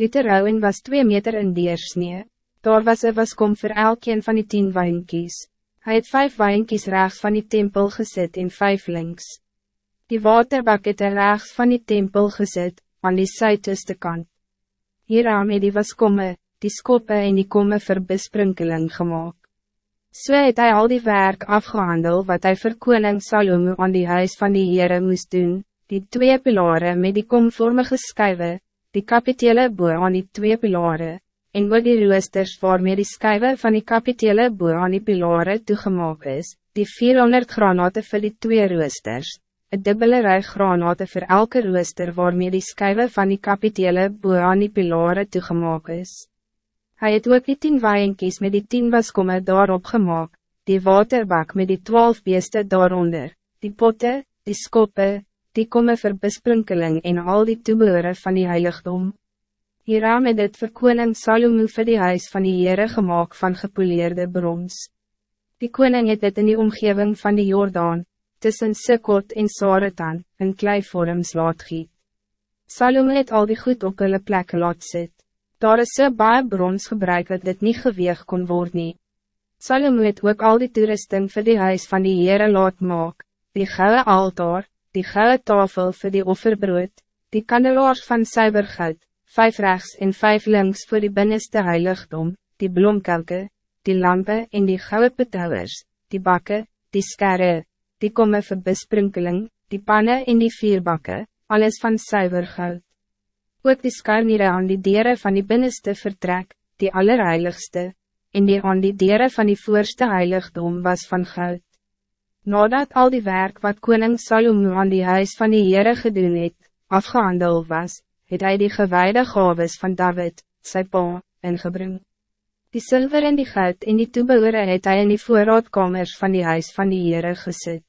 Literouwen was twee meter in deersnee. Daar was een waskom voor elkeen van die tien wijnkies. Hij het vijf wijnkies rechts van die tempel gezet en vijf links. Die waterbak het er rechts van die tempel gezet, aan die zuideste kant. Hieraan het die waskomme, die skoppe en die komme vir besprinkeling gemaakt. So het hy al die werk afgehandel wat hij vir koning Salomo aan die huis van die Heere moest doen, die twee pilaren met die komvormige skuive, die kapitele boer aan die twee pilaren, en ook die roosters waarmee die skuive van die kapitele boer aan die pilare toegemaak is, die 400 granaten vir die twee roosters, een dubbele rij granaten voor elke rooster waarmee die skuive van die kapitele boer aan die pilare toegemaak is. Hij het ook die tien waaienkies met die tien waskomme daarop gemaakt, die waterbak met die twaalf beeste daaronder, die potte, die skoppe, die komme vir besprinkeling en al die toebehore van die heiligdom. Hieram het dit vir koning Salomo vir die huis van die Heere gemaakt van gepoleerde brons. Die koning het dit in die omgeving van die Jordaan, tussen Sikkot en Saretan, in kleivorms laat giet. Salomo het al die goed op hulle plekke laat sit. Daar is so baie brons gebruik dat dit niet geweeg kon worden. nie. Salomo het ook al die toerusting vir die huis van die Heere laat maak, die gouden altaar, die gouden tafel voor die offerbrood, die kandelaars van suibergoud, vijf rechts en vijf links voor die binnenste heiligdom, die bloemkelke, die lampen en die gouden betouwers, die bakken, die skerre, die komme vir besprinkeling, die pannen en die vierbakken, alles van zuiver goud. Ook die skarniere aan die dieren van die binnenste vertrek, die allerheiligste, en die aan die dieren van die voorste heiligdom was van goud. Nadat al die werk wat koning Salomo aan die huis van die Heere gedoen het, afgehandeld was, het hij die gewijde gaves van David, sy pa, ingebring. Die zilver en die goud en die toebehore het hy in die voorraadkamers van die huis van die Heere gezet.